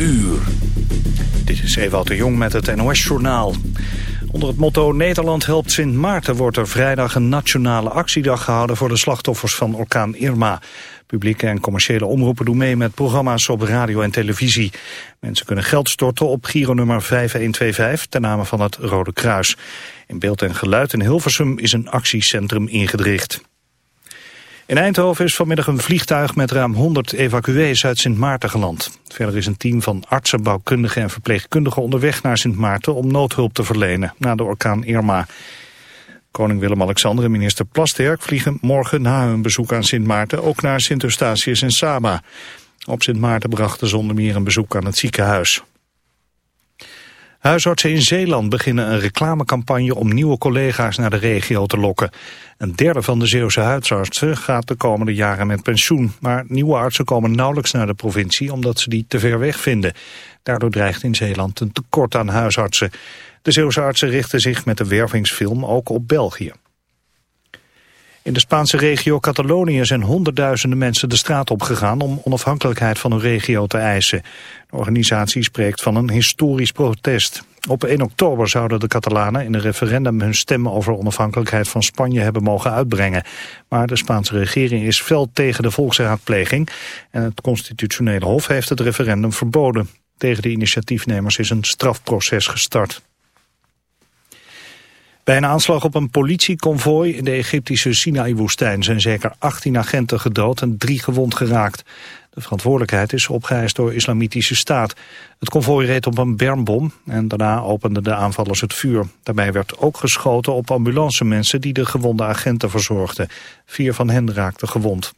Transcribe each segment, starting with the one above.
uur. Dit is Ewout de Jong met het NOS-journaal. Onder het motto Nederland helpt Sint Maarten wordt er vrijdag een nationale actiedag gehouden voor de slachtoffers van orkaan Irma. Publieke en commerciële omroepen doen mee met programma's op radio en televisie. Mensen kunnen geld storten op Giro-nummer 5125 ten name van het Rode Kruis. In beeld en geluid in Hilversum is een actiecentrum ingedricht. In Eindhoven is vanmiddag een vliegtuig met ruim 100 evacuees uit Sint Maarten geland. Verder is een team van artsen, bouwkundigen en verpleegkundigen onderweg naar Sint Maarten om noodhulp te verlenen na de orkaan Irma. Koning Willem-Alexander en minister Plasterk vliegen morgen na hun bezoek aan Sint Maarten ook naar Sint Eustatius en Saba. Op Sint Maarten brachten ze onder meer een bezoek aan het ziekenhuis. Huisartsen in Zeeland beginnen een reclamecampagne om nieuwe collega's naar de regio te lokken. Een derde van de Zeeuwse huisartsen gaat de komende jaren met pensioen. Maar nieuwe artsen komen nauwelijks naar de provincie omdat ze die te ver weg vinden. Daardoor dreigt in Zeeland een tekort aan huisartsen. De Zeeuwse artsen richten zich met de wervingsfilm ook op België. In de Spaanse regio Catalonië zijn honderdduizenden mensen de straat opgegaan om onafhankelijkheid van hun regio te eisen. De organisatie spreekt van een historisch protest. Op 1 oktober zouden de Catalanen in een referendum hun stem over onafhankelijkheid van Spanje hebben mogen uitbrengen. Maar de Spaanse regering is fel tegen de volksraadpleging en het constitutionele hof heeft het referendum verboden. Tegen de initiatiefnemers is een strafproces gestart. Bij een aanslag op een politieconvooi in de Egyptische Sinaï-woestijn zijn zeker 18 agenten gedood en drie gewond geraakt. De verantwoordelijkheid is opgeëist door Islamitische Staat. Het konvooi reed op een bermbom en daarna openden de aanvallers het vuur. Daarbij werd ook geschoten op ambulancemensen die de gewonde agenten verzorgden. Vier van hen raakten gewond.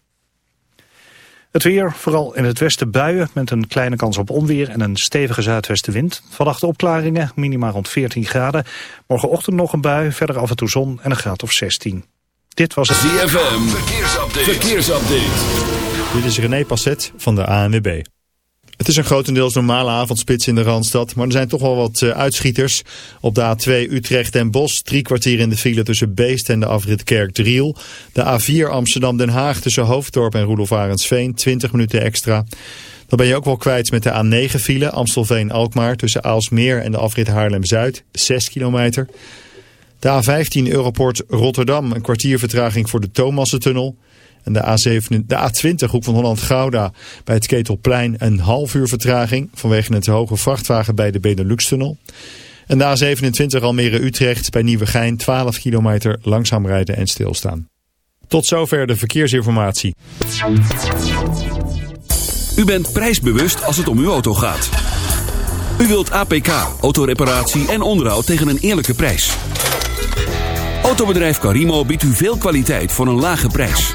Het weer, vooral in het westen buien met een kleine kans op onweer en een stevige zuidwestenwind. Vannacht opklaringen, minima rond 14 graden. Morgenochtend nog een bui, verder af en toe zon en een graad of 16. Dit was het ZFM, verkeersupdate. verkeersupdate. Dit is René Passet van de ANWB. Het is een grotendeels normale avondspits in de Randstad, maar er zijn toch wel wat eh, uitschieters. Op de A2 Utrecht en Bos, drie kwartier in de file tussen Beest en de afrit Kerk-Driel. De A4 Amsterdam-Den Haag tussen Hoofddorp en Roelof Arendsveen, 20 minuten extra. Dan ben je ook wel kwijt met de A9 file Amstelveen-Alkmaar tussen Aalsmeer en de afrit Haarlem-Zuid, 6 kilometer. De A15 Europort Rotterdam, een kwartier vertraging voor de Thomassentunnel. En de, A7, de A20 Hoek van Holland-Gouda bij het Ketelplein een half uur vertraging vanwege het hoge vrachtwagen bij de Benelux-tunnel. En de A27 Almere-Utrecht bij Nieuwegein 12 kilometer langzaam rijden en stilstaan. Tot zover de verkeersinformatie. U bent prijsbewust als het om uw auto gaat. U wilt APK, autoreparatie en onderhoud tegen een eerlijke prijs. Autobedrijf Carimo biedt u veel kwaliteit voor een lage prijs.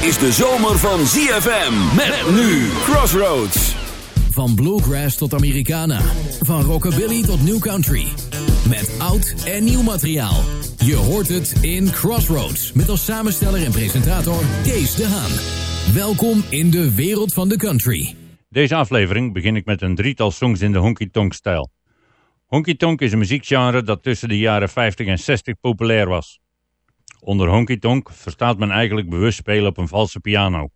Is de zomer van ZFM. Met nu Crossroads. Van bluegrass tot Americana. Van rockabilly tot new country. Met oud en nieuw materiaal. Je hoort het in Crossroads. Met als samensteller en presentator Kees de Haan. Welkom in de wereld van de country. Deze aflevering begin ik met een drietal songs in de honky-tonk-stijl. Honky-tonk is een muziekgenre dat tussen de jaren 50 en 60 populair was. Onder honky-tonk verstaat men eigenlijk bewust spelen op een valse piano.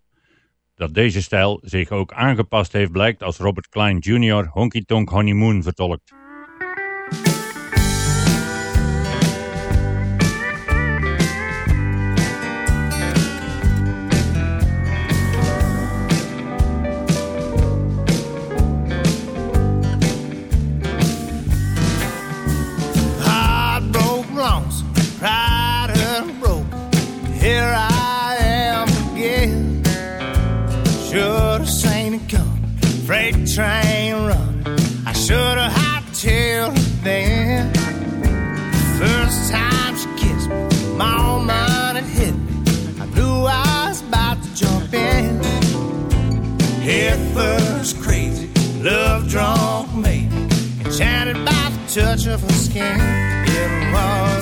Dat deze stijl zich ook aangepast heeft blijkt als Robert Klein Jr. Honky-tonk Honeymoon vertolkt. freight train run. I should have had it then. First time she kissed me, my own mind had hit me. I knew I about to jump in. Hit first, crazy, love drunk, maybe. Enchanted by the touch of her skin. It was.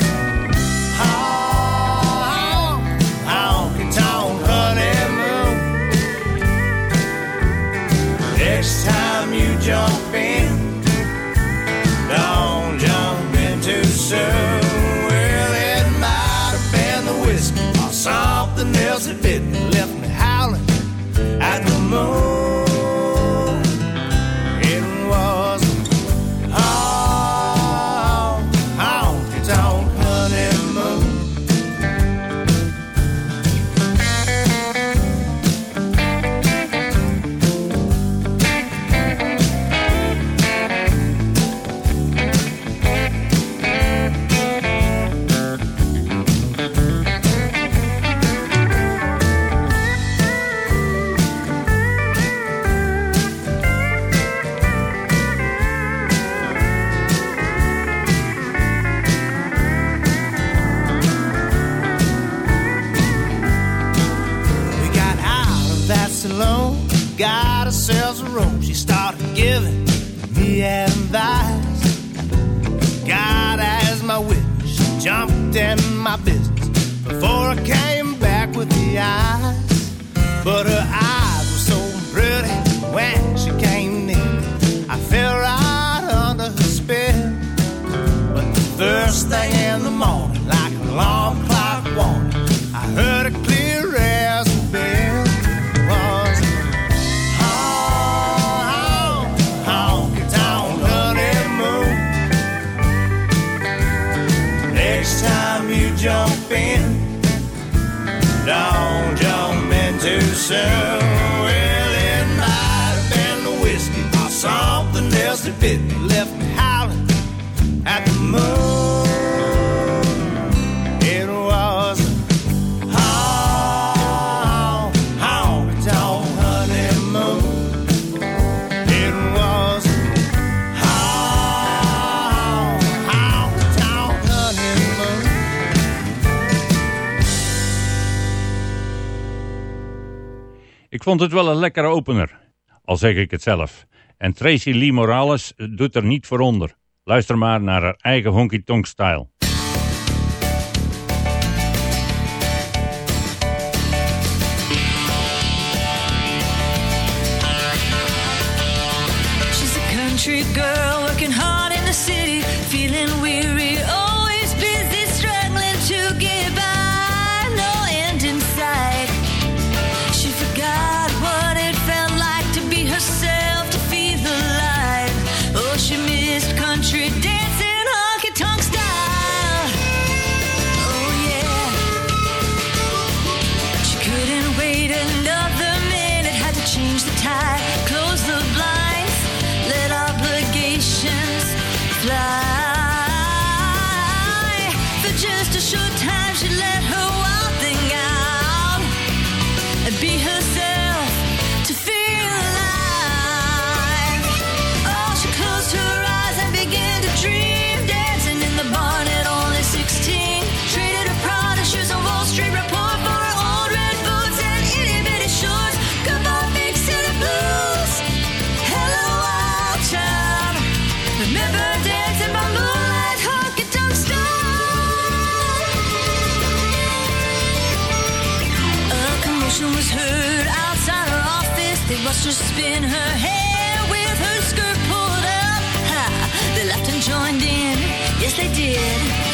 Ik vond het wel een lekkere opener. Al zeg ik het zelf. En Tracy Lee Morales doet er niet voor onder. Luister maar naar haar eigen honky-tonk-style. commotion was heard outside her office. They watched her spin her hair with her skirt pulled up. Ha, they laughed and joined in. Yes, they did.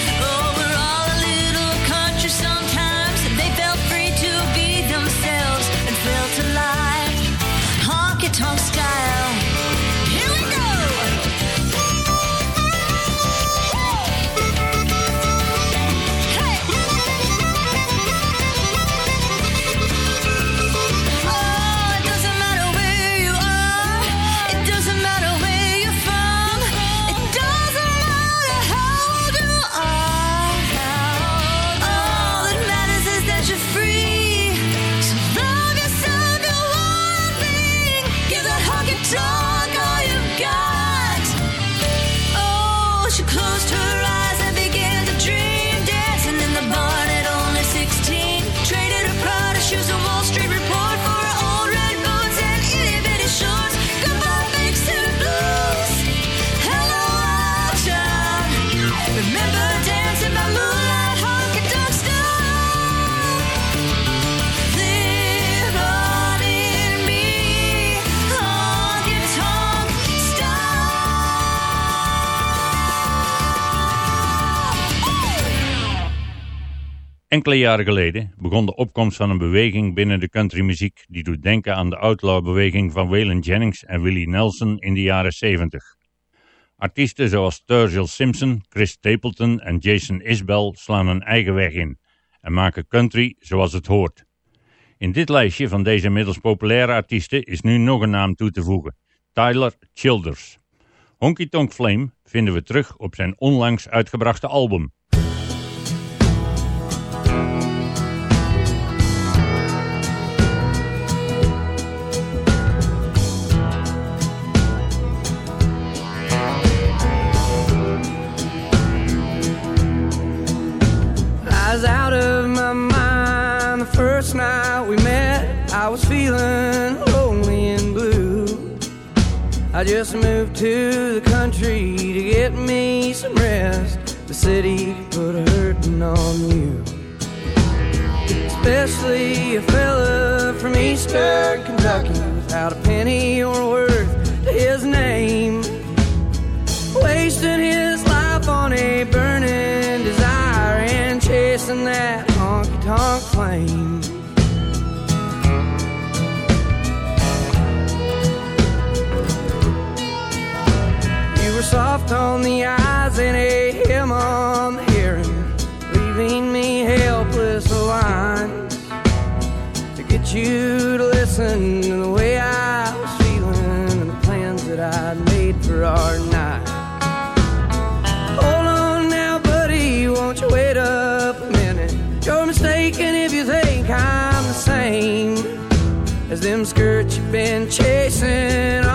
Enkele jaren geleden begon de opkomst van een beweging binnen de countrymuziek die doet denken aan de outlaw-beweging van Waylon Jennings en Willie Nelson in de jaren 70. Artiesten zoals Turgill Simpson, Chris Stapleton en Jason Isbell slaan een eigen weg in en maken country zoals het hoort. In dit lijstje van deze middels populaire artiesten is nu nog een naam toe te voegen, Tyler Childers. Honky Tonk Flame vinden we terug op zijn onlangs uitgebrachte album. I just moved to the country to get me some rest. The city put a hurting on you. Especially a fella from eastern Kentucky without a penny or worth to his name. Wasting his life on a burning desire and chasing that honky tonk flame. Soft on the eyes and a hymn on the hearing, leaving me helpless lines to get you to listen to the way I was feeling and the plans that I'd made for our night. Hold on now, buddy, won't you wait up a minute? You're mistaken if you think I'm the same as them skirts you've been chasing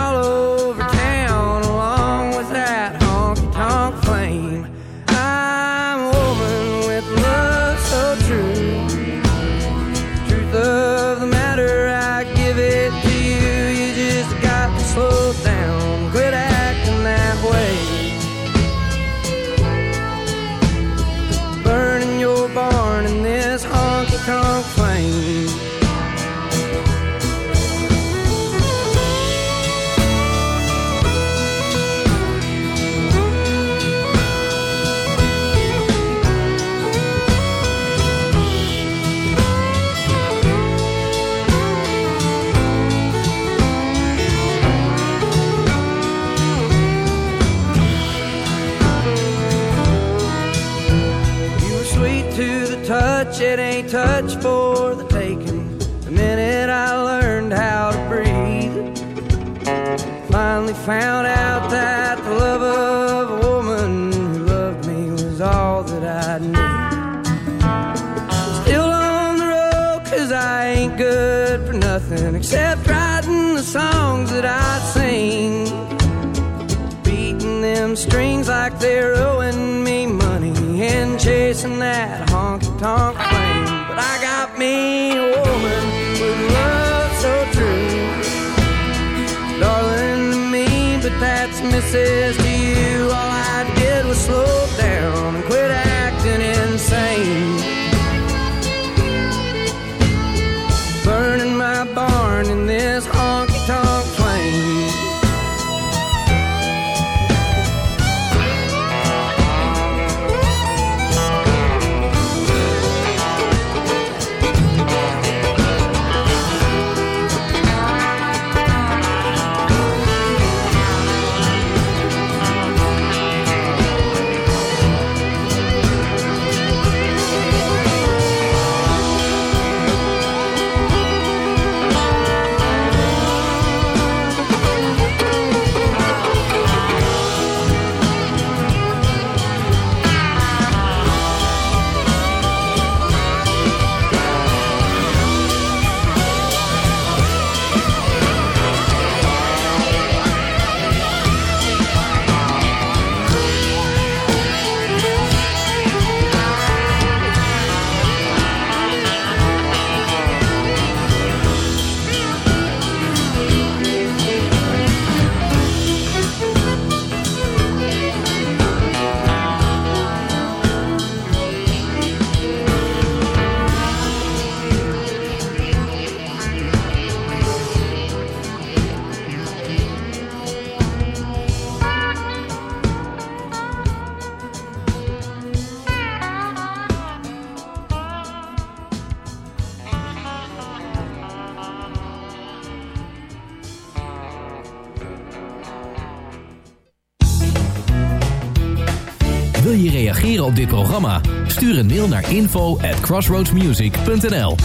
reageren op dit programma? Stuur een mail naar info at crossroadsmusic.nl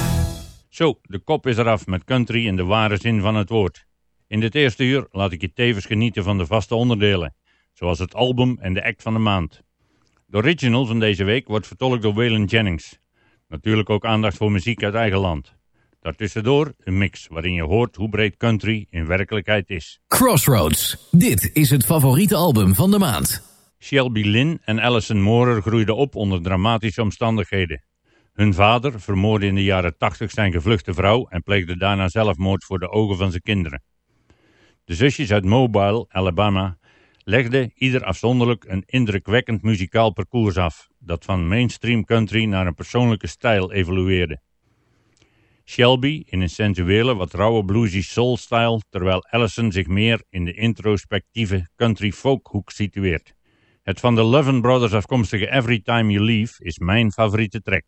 Zo, de kop is eraf met country in de ware zin van het woord. In dit eerste uur laat ik je tevens genieten van de vaste onderdelen, zoals het album en de act van de maand. De original van deze week wordt vertolkt door Waylon Jennings. Natuurlijk ook aandacht voor muziek uit eigen land. Daartussendoor een mix waarin je hoort hoe breed country in werkelijkheid is. Crossroads. Dit is het favoriete album van de maand. Shelby Lynn en Alison Moorer groeiden op onder dramatische omstandigheden. Hun vader vermoordde in de jaren 80 zijn gevluchte vrouw en pleegde daarna zelfmoord voor de ogen van zijn kinderen. De zusjes uit Mobile, Alabama, legden ieder afzonderlijk een indrukwekkend muzikaal parcours af, dat van mainstream country naar een persoonlijke stijl evolueerde. Shelby in een sensuele, wat rauwe bluesy soul-style, terwijl Allison zich meer in de introspectieve country folk hoek situeert. Het van de Lovin' Brothers afkomstige Every Time You Leave is mijn favoriete track.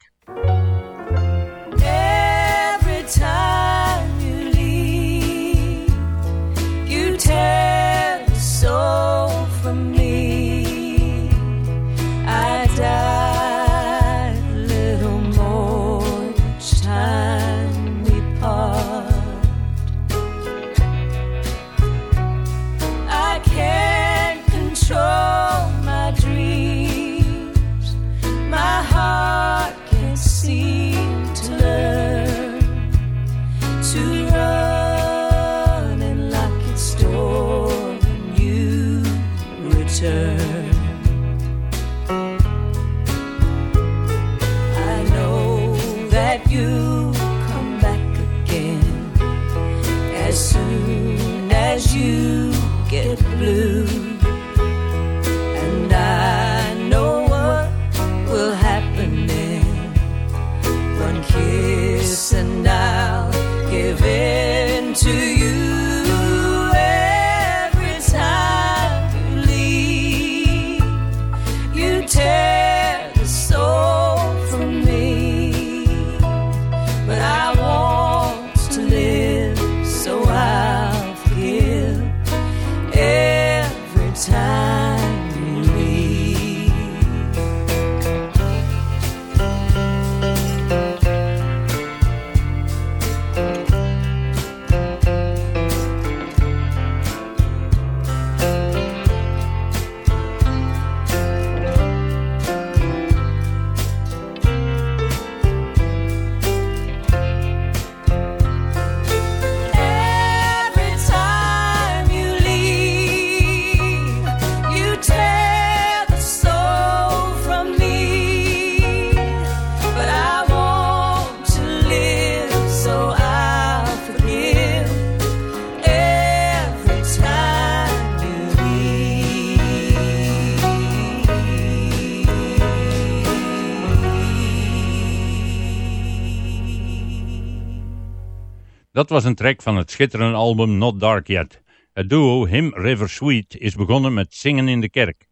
Dat was een track van het schitterende album Not Dark Yet. Het duo Him River Sweet is begonnen met zingen in de kerk.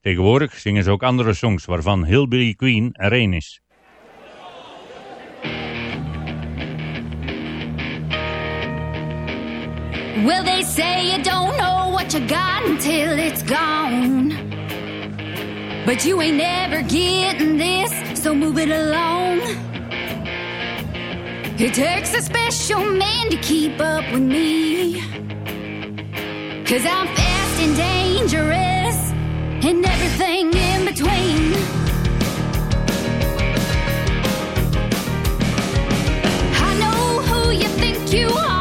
Tegenwoordig zingen ze ook andere songs waarvan Hillbilly Queen er één is. They say you don't know what you got until it's gone. But you ain't never getting this, so move it along. It takes a special man to keep up with me. Cause I'm fast and dangerous, and everything in between. I know who you think you are,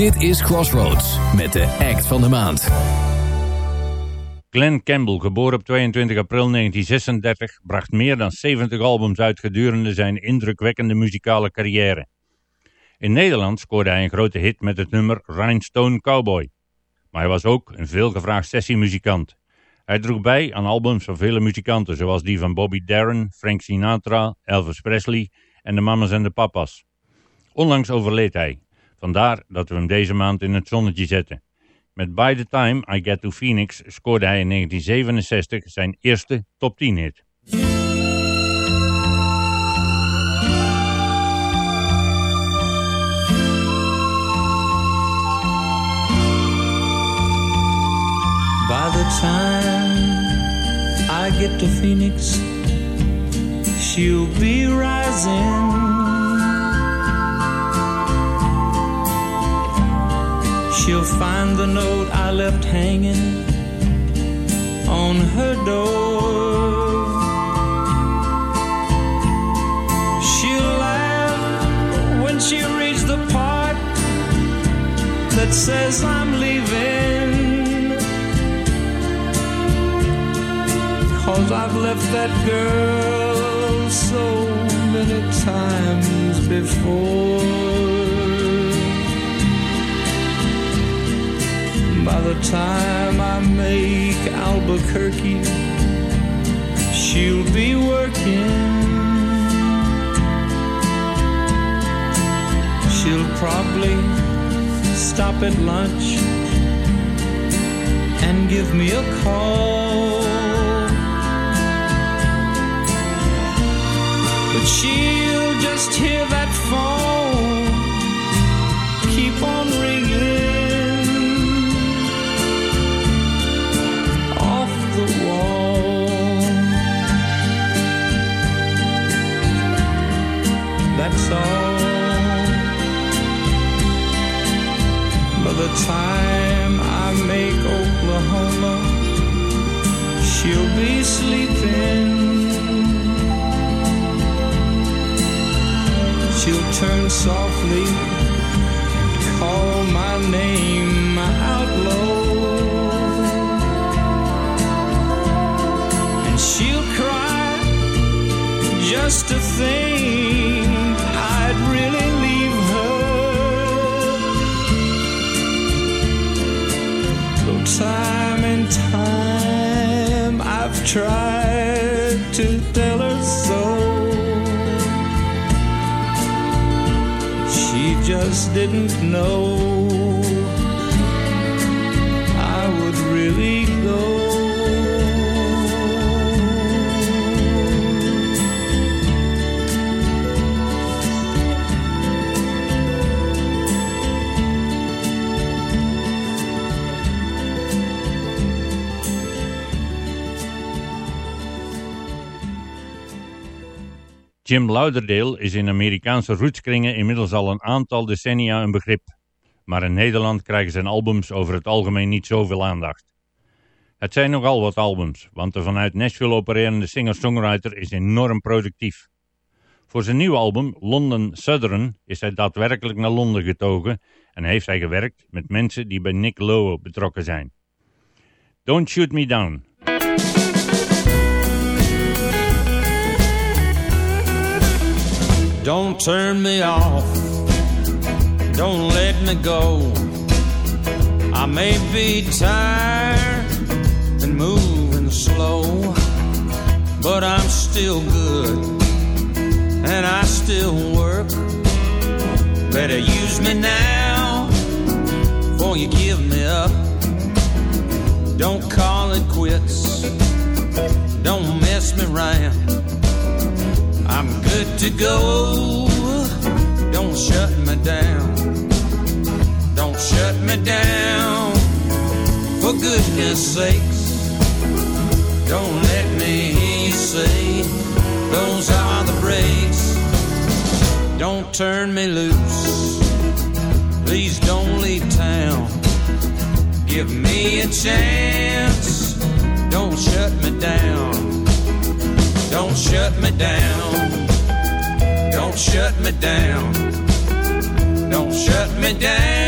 Dit is Crossroads met de act van de maand. Glenn Campbell, geboren op 22 april 1936, bracht meer dan 70 albums uit gedurende zijn indrukwekkende muzikale carrière. In Nederland scoorde hij een grote hit met het nummer Rhinestone Cowboy. Maar hij was ook een veelgevraagd sessiemuzikant. Hij droeg bij aan albums van vele muzikanten, zoals die van Bobby Darin, Frank Sinatra, Elvis Presley en de Mamas en de Papas. Onlangs overleed hij. Vandaar dat we hem deze maand in het zonnetje zetten. Met By the Time I Get to Phoenix scoorde hij in 1967 zijn eerste top 10 hit. By the time I get to Phoenix, she'll be rising. She'll find the note I left hanging on her door. She'll laugh when she reads the part that says I'm leaving. Cause I've left that girl so many times before. By the time I make Albuquerque, she'll be working. She'll probably stop at lunch and give me a call. But she'll just hear that phone By the time I make Oklahoma, she'll be sleeping. She'll turn softly and call my name out low. And she'll cry just to think tried to tell her so. She just didn't know. Jim Lauderdale is in Amerikaanse rootskringen inmiddels al een aantal decennia een begrip. Maar in Nederland krijgen zijn albums over het algemeen niet zoveel aandacht. Het zijn nogal wat albums, want de vanuit Nashville opererende singer-songwriter is enorm productief. Voor zijn nieuwe album, London Southern, is hij daadwerkelijk naar Londen getogen en heeft hij gewerkt met mensen die bij Nick Lowe betrokken zijn. Don't Shoot Me Down Don't turn me off. Don't let me go. I may be tired and moving slow, but I'm still good and I still work. Better use me now before you give me up. Don't call it quits. Don't mess me around. I'm good to go. Don't shut me down. Don't shut me down. For goodness sakes, don't let me hear you say those are the breaks. Don't turn me loose. Please don't leave town. Give me a chance. Don't shut me down. Don't shut me down. Don't shut me down. Don't shut me down.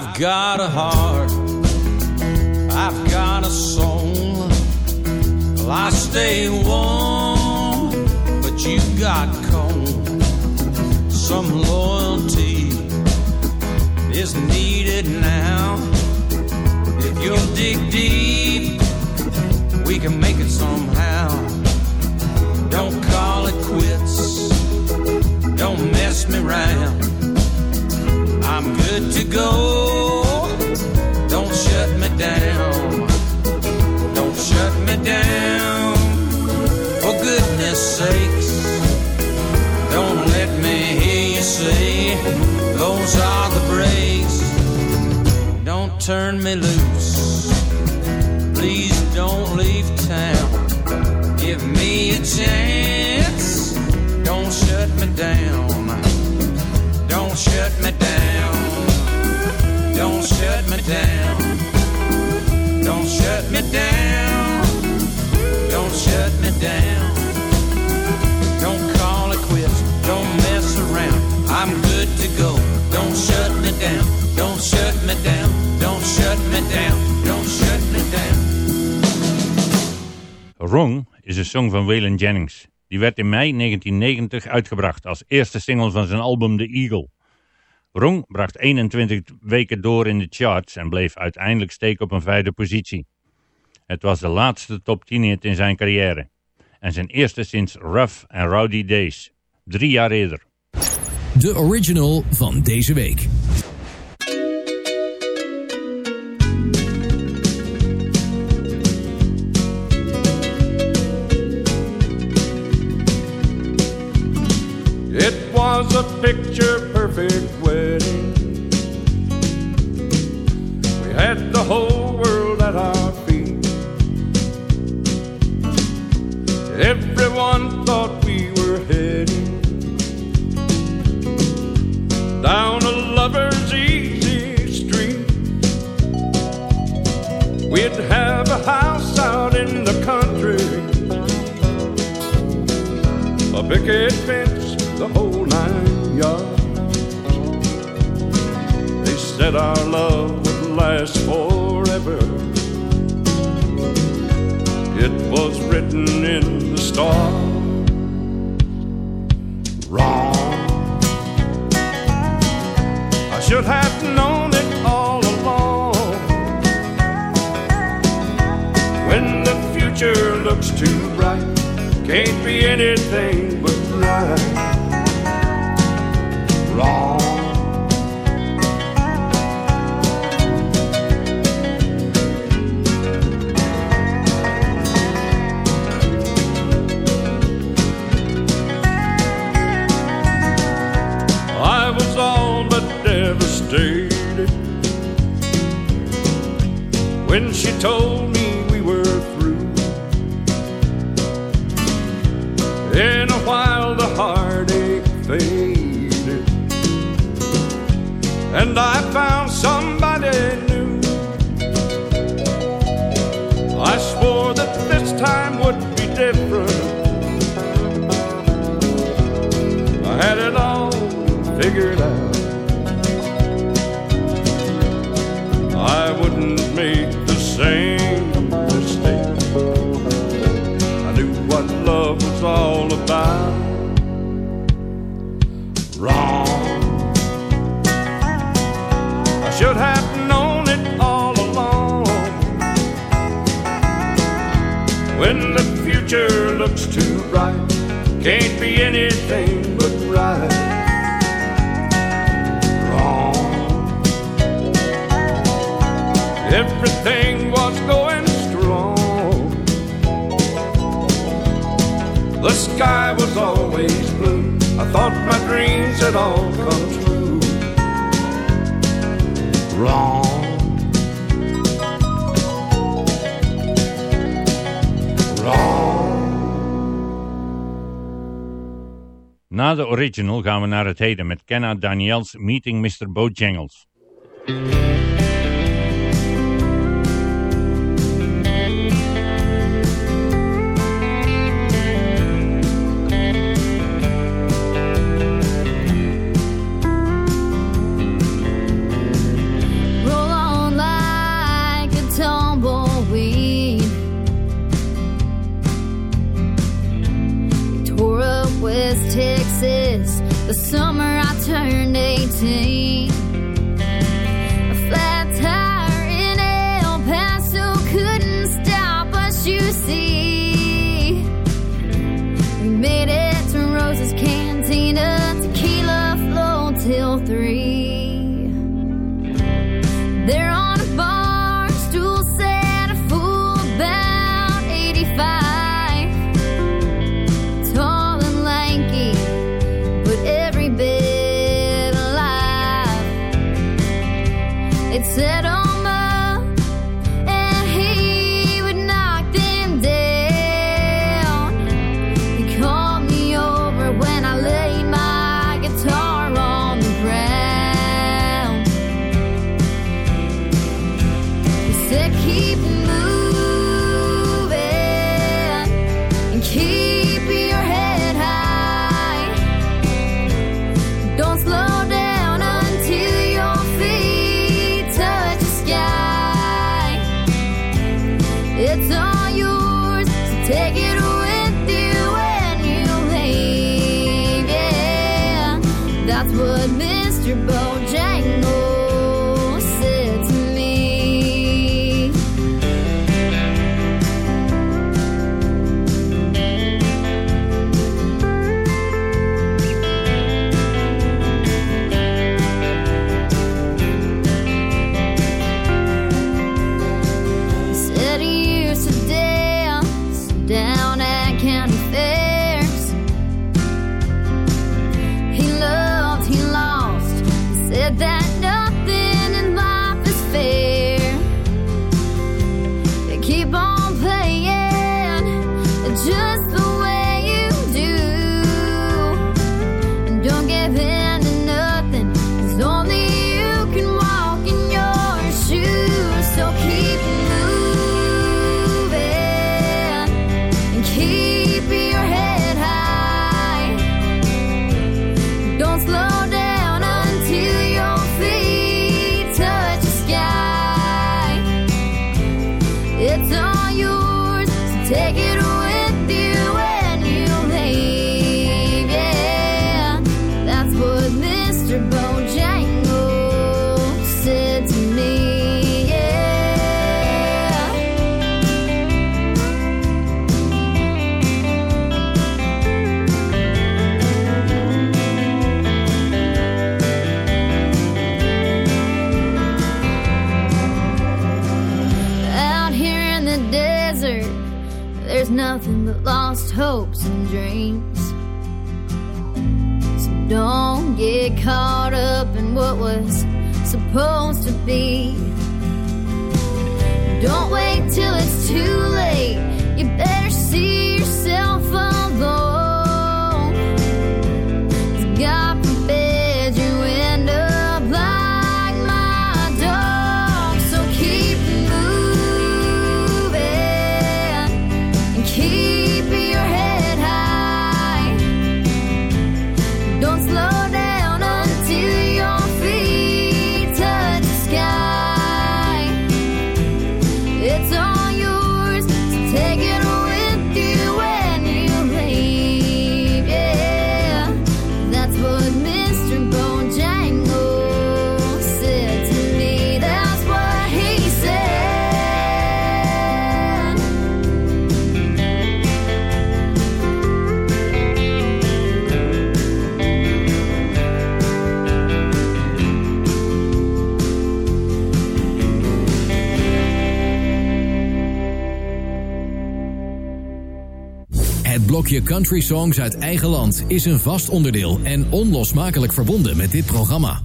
I've got a heart, I've got a soul. Well, I stay warm, but you got cold. Some loyalty is needed now. If you'll dig deep, we can make it somehow. Don't call it quits, don't mess me around. I'm good to go. Those are the breaks. Don't turn me loose. Please don't leave town. Give me a chance. Don't shut me down. Don't shut me down. Don't shut me down. Don't shut me down. Wrong is een song van Waylon Jennings. Die werd in mei 1990 uitgebracht als eerste single van zijn album The Eagle. Wrong bracht 21 weken door in de charts en bleef uiteindelijk steken op een vijfde positie. Het was de laatste top 10 hit in zijn carrière. En zijn eerste sinds Rough and Rowdy Days, drie jaar eerder. De original van deze week. picket fence, the whole nine yards. They said our love would last forever. It was written in the stars. Wrong. I should have known it all along. When the future looks too bright, can't be anything wrong. I was all but devastated when she told me I found somebody new. I swore that this time would be different. I had it all figured out. I wouldn't make the same mistake. I knew what love was all about. future looks too bright. Can't be anything but right. Wrong. Everything was going strong. The sky was always blue. I thought my dreams had all come true. Wrong. Na de original gaan we naar het heden met Kenna Daniels Meeting Mr. Bojangles. is the summer I turned 18. les bancs. Supposed to be. Don't wait till it's too late. Blokje Country Songs uit eigen land is een vast onderdeel en onlosmakelijk verbonden met dit programma.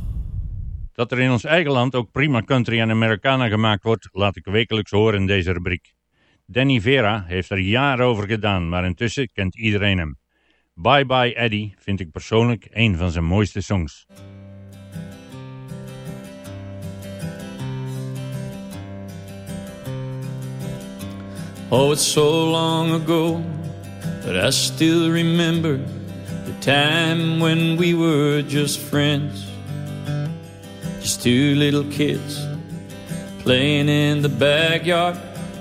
Dat er in ons eigen land ook prima country en Americana gemaakt wordt, laat ik wekelijks horen in deze rubriek. Danny Vera heeft er jaren over gedaan, maar intussen kent iedereen hem. Bye Bye Eddie vind ik persoonlijk een van zijn mooiste songs. Oh, it's so long ago, but I still remember the time when we were just friends. Just two little kids playing in the backyard,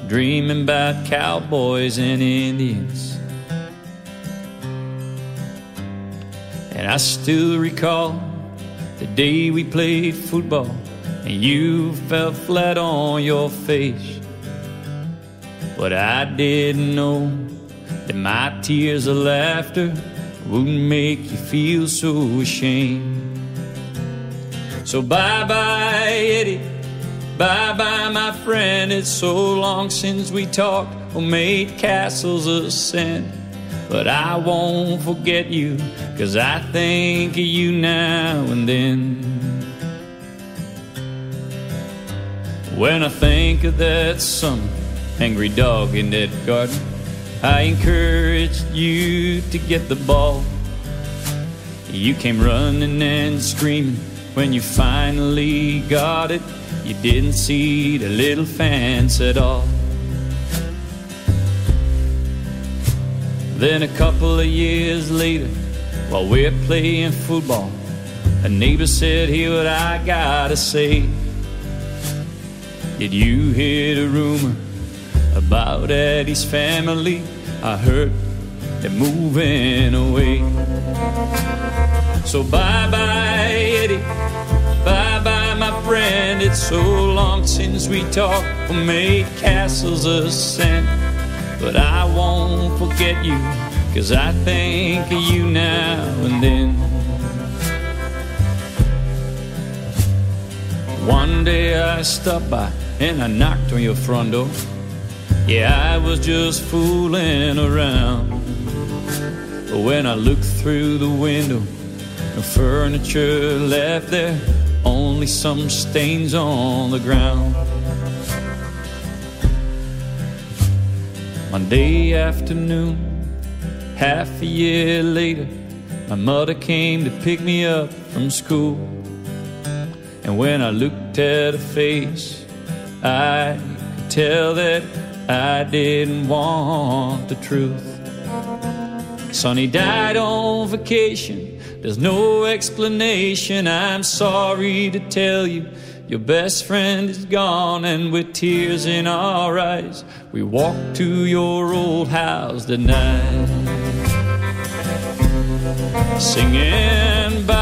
dreaming about cowboys and Indians. And I still recall the day we played football and you fell flat on your face. But I didn't know that my tears of laughter wouldn't make you feel so ashamed. So bye bye, Eddie. Bye bye, my friend. It's so long since we talked or made castles of sand. But I won't forget you, cause I think of you now and then. When I think of that summer, angry dog in that garden, I encouraged you to get the ball. You came running and screaming when you finally got it. You didn't see the little fence at all. Then a couple of years later, while we're playing football, a neighbor said, Hear what I gotta say. Did you hear the rumor about Eddie's family? I heard they're moving away. So bye bye, Eddie. Bye bye, my friend. It's so long since we talked or made castles of sand. But I won't forget you, cause I think of you now and then. One day I stopped by and I knocked on your front door. Yeah, I was just fooling around. But when I looked through the window, no furniture left there, only some stains on the ground. Monday afternoon, half a year later, my mother came to pick me up from school. And when I looked at her face, I could tell that I didn't want the truth. Sonny died on vacation. There's no explanation. I'm sorry to tell you. Your best friend is gone, and with tears in our eyes, we walked to your old house tonight. Singing bye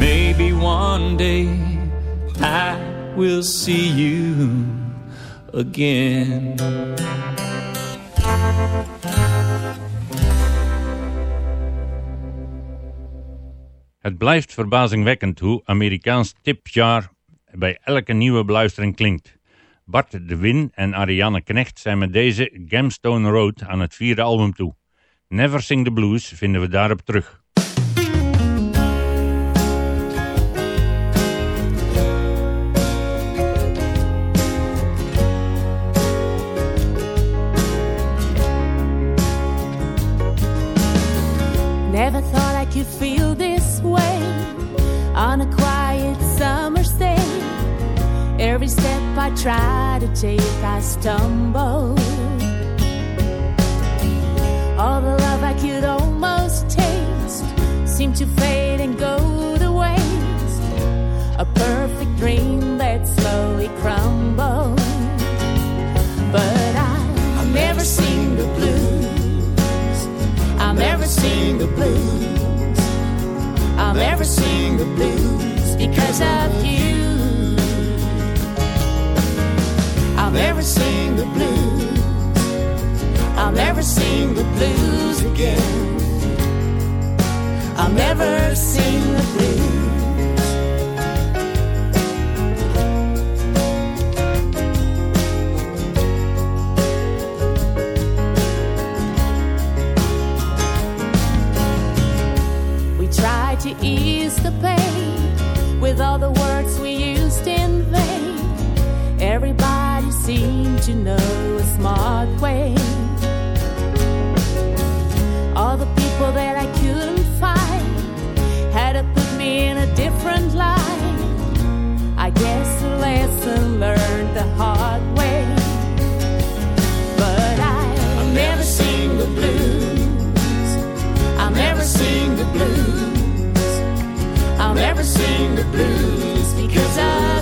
Maybe one day I will see you again. Het blijft verbazingwekkend hoe Amerikaans tipjar bij elke nieuwe beluistering klinkt. Bart de Win en Ariane Knecht zijn met deze Gemstone Road aan het vierde album toe. Never Sing the Blues vinden we daarop terug. I could feel this way on a quiet summer's day. Every step I try to take, I stumble. All the love I could almost taste seemed to fade and go to waste. A perfect dream that slowly crumbled. But I, I've never seen the blues. I'll never sing the blues. I'll never sing the blues because of you. I'll never sing the blues. I'll never sing the blues again. I'll never sing the blues. The pain with all the words we used in vain. Everybody seemed to know a smart way. All the people that I couldn't find had to put me in a different light. I guess a lesson learned the hard way. Never sing the blues because of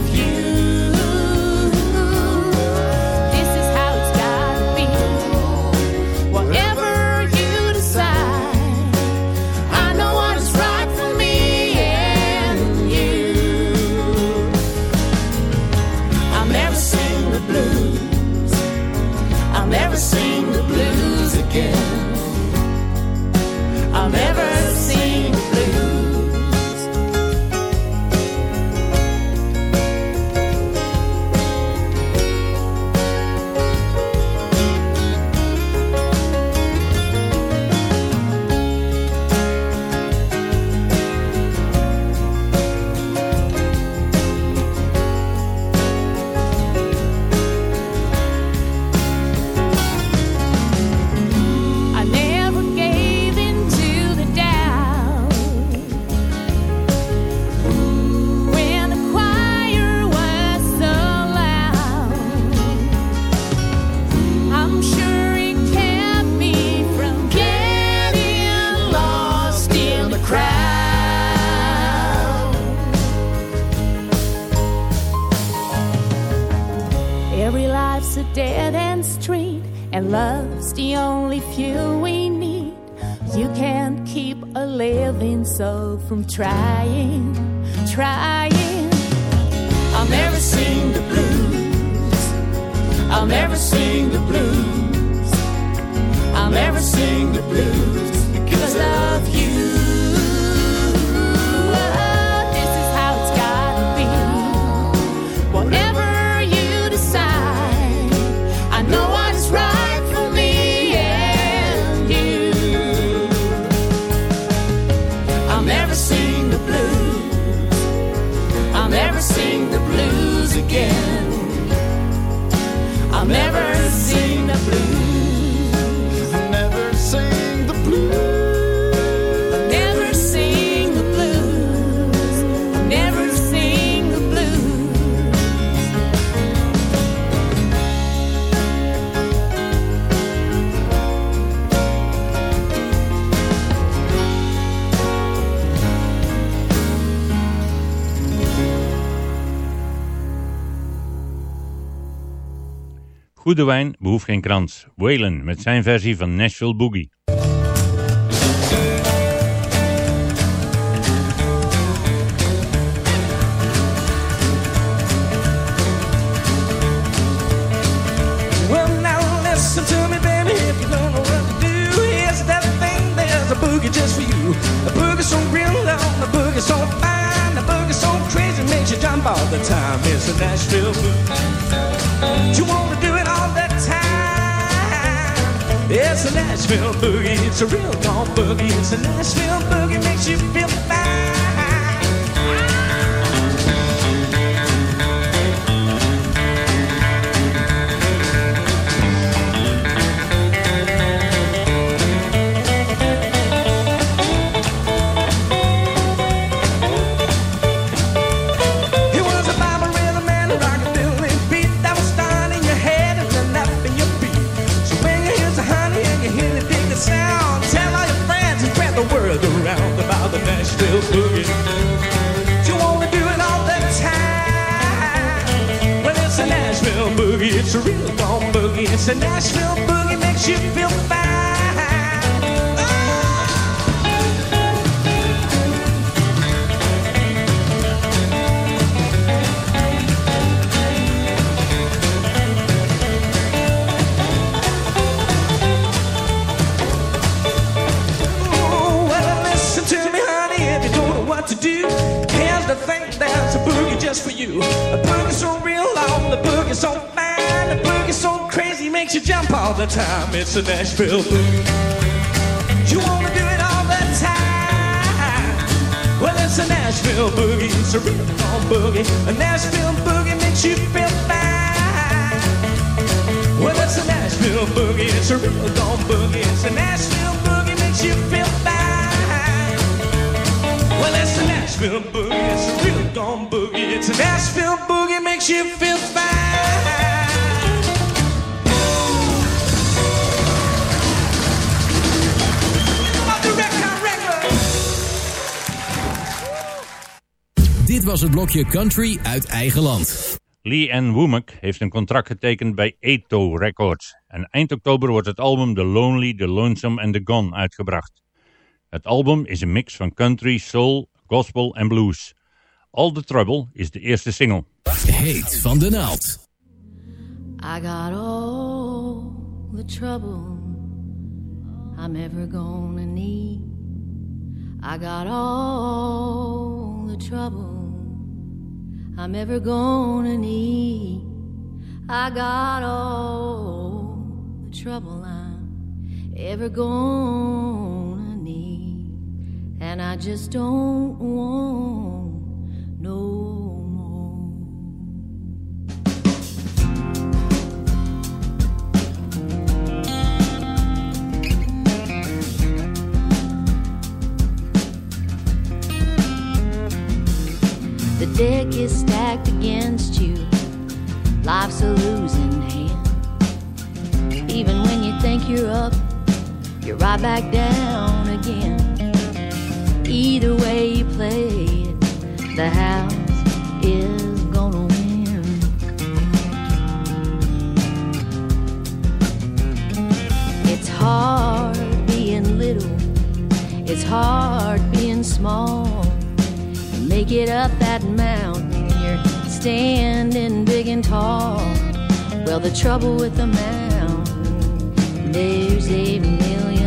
from trying, trying. Goede wijn behoeft geen krans. Waylon met zijn versie van Nashville Boogie. You a boogie just for you. A boogie so real long, a boogie so fine, a boogie so crazy makes you jump all the time. It's a Nashville boogie. You want to do It's a Nashville boogie. It's a real gone boogie. It's a Nashville boogie. Makes you feel fine. You wanna do it all the time? Well, it's a Nashville boogie. It's a real gone boogie. It's a Nashville boogie. Makes you feel fine. Just for you. A boogie so real long, the boogie so fine, the boogie so crazy, makes you jump all the time. It's a Nashville boogie. You wanna do it all the time? Well, it's a Nashville boogie, it's a real long boogie. A Nashville boogie makes you feel fine. Well, it's a Nashville boogie, it's a real Nashville boogie, makes you feel fine. Dit was het blokje Country uit eigen land. Lee Ann Womack heeft een contract getekend bij Eto Records. En eind oktober wordt het album The Lonely, The Lonesome and The Gone uitgebracht. Het album is een mix van country, soul, gospel en blues. All the Trouble is de eerste single. Heet van de naald. I got all the trouble I'm ever gonna need. I got all the trouble I'm ever gonna need. I got all the trouble I'm ever gonna need. And I just don't want no more. The deck is stacked against you. Life's a losing hand. Even when you think you're up, you're right back down again. Either way you play the house is gonna win. It's hard being little, it's hard being small. Make it up that mountain, you're standing big and tall. Well, the trouble with the mountain, there's a million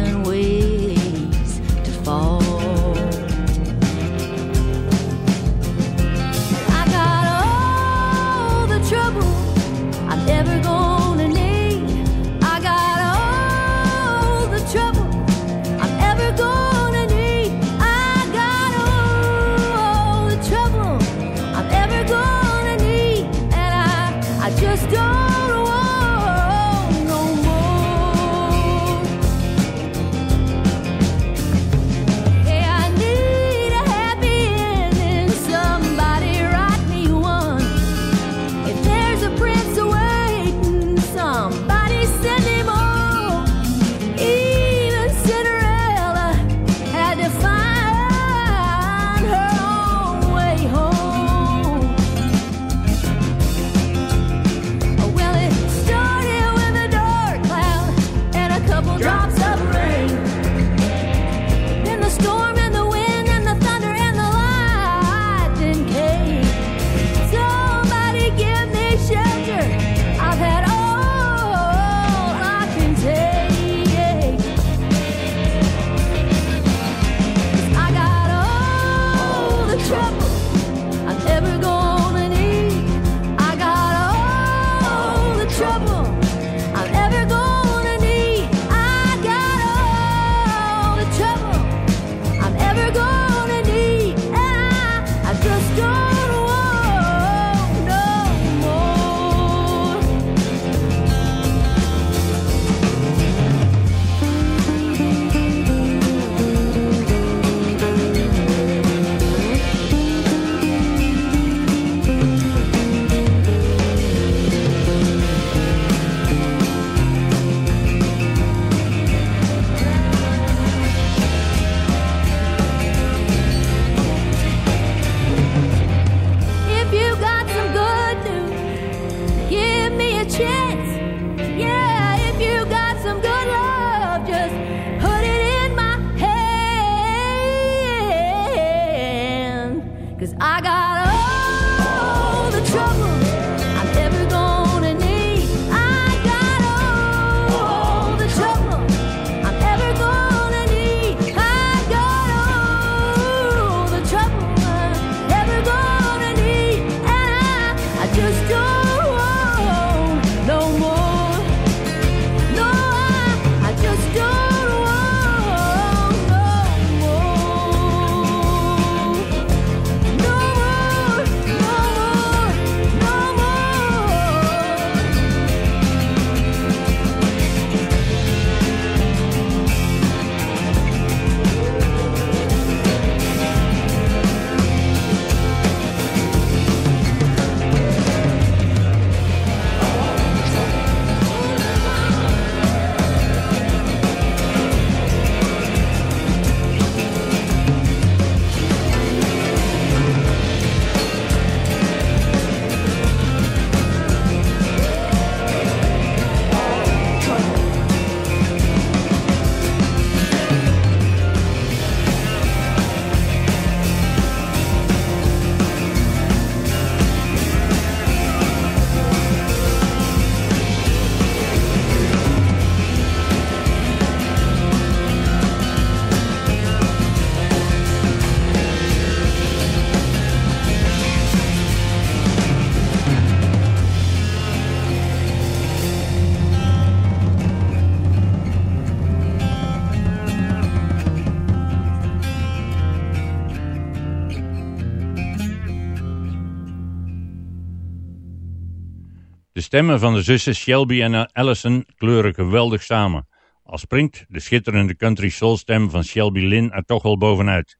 stemmen van de zussen Shelby en Allison kleuren geweldig samen. Al springt de schitterende country soul stem van Shelby Lynn er toch wel bovenuit.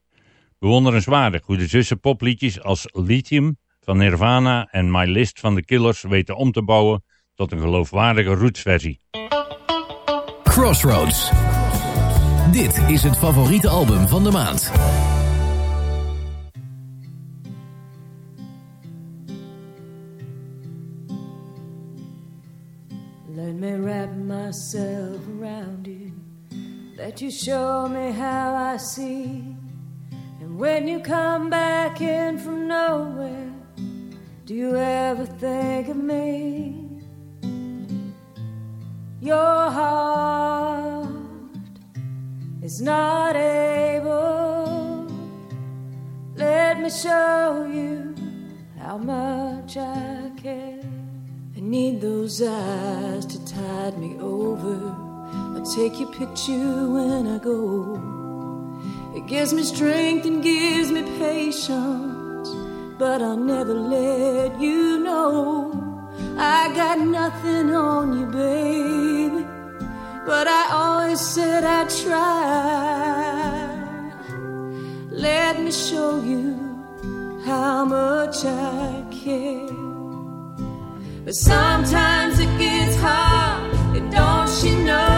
Bewonderenswaardig hoe de zussen popliedjes als Lithium van Nirvana en My List van The Killers weten om te bouwen tot een geloofwaardige rootsversie. Crossroads. Dit is het favoriete album van de maand. Me wrap myself around you. Let you show me how I see. And when you come back in from nowhere, do you ever think of me? Your heart is not able. Let me show you how much I care. Need those eyes to tide me over. I take your picture when I go. It gives me strength and gives me patience, but I'll never let you know. I got nothing on you, baby, but I always said I'd try. Let me show you how much I care. But sometimes it gets hard, and don't you know?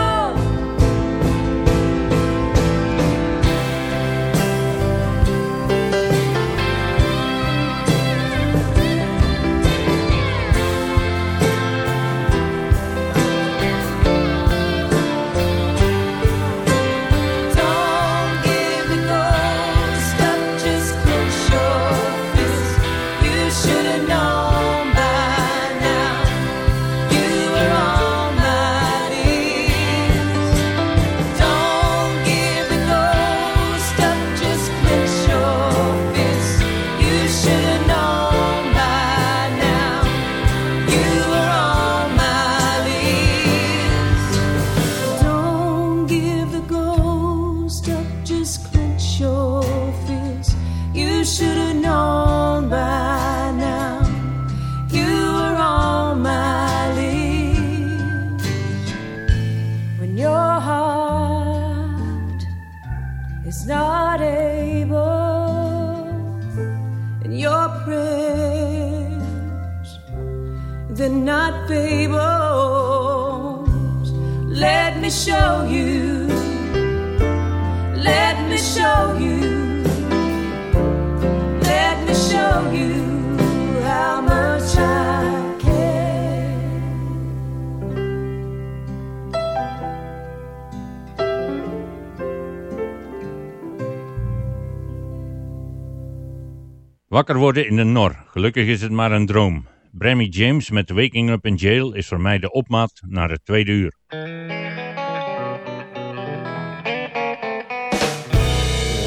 Wakker worden in de nor. Gelukkig is het maar een droom. Brammy James met Waking Up in Jail is voor mij de opmaat naar het tweede uur.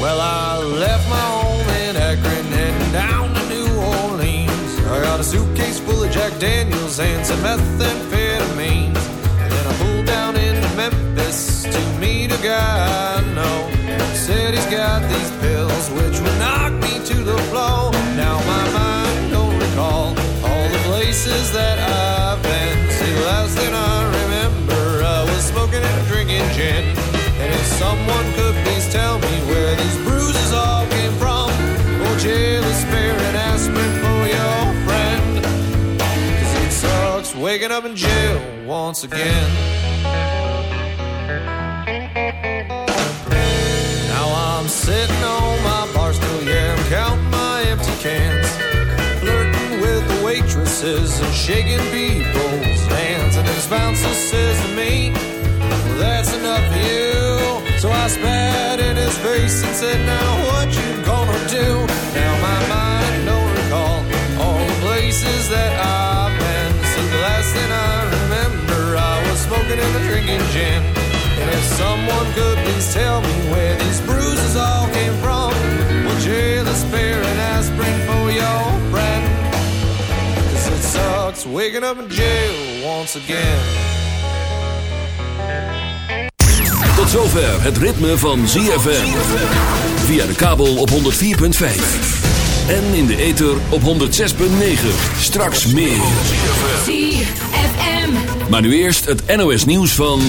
Well, I left my home in Akron heading down to New Orleans. I got a suitcase full of Jack Daniels and some methamphetamines. Then I pulled down into Memphis to meet a guy I know. Said he's got these pills which would knock me places that I've been. See, last thing I remember, I was smoking and drinking gin. And if someone could please tell me where these bruises all came from, oh, is spare and aspirin for your friend. Cause it sucks waking up in jail once again. Now I'm sitting on and shaking people's hands. And this bouncer says to me, well, that's enough for you. So I spat in his face and said, now what you gonna do? Now my mind don't recall all the places that I've been. See, the last thing I remember, I was smoking and drinking gin. And if someone could please tell me where these bruises all came from, jail is fair and aspirin for your waking up in jail once again. Tot zover het ritme van ZFM. Via de kabel op 104.5. en in de ether op 106.9. Straks meer. ZFM. Maar nu eerst het NOS nieuws van...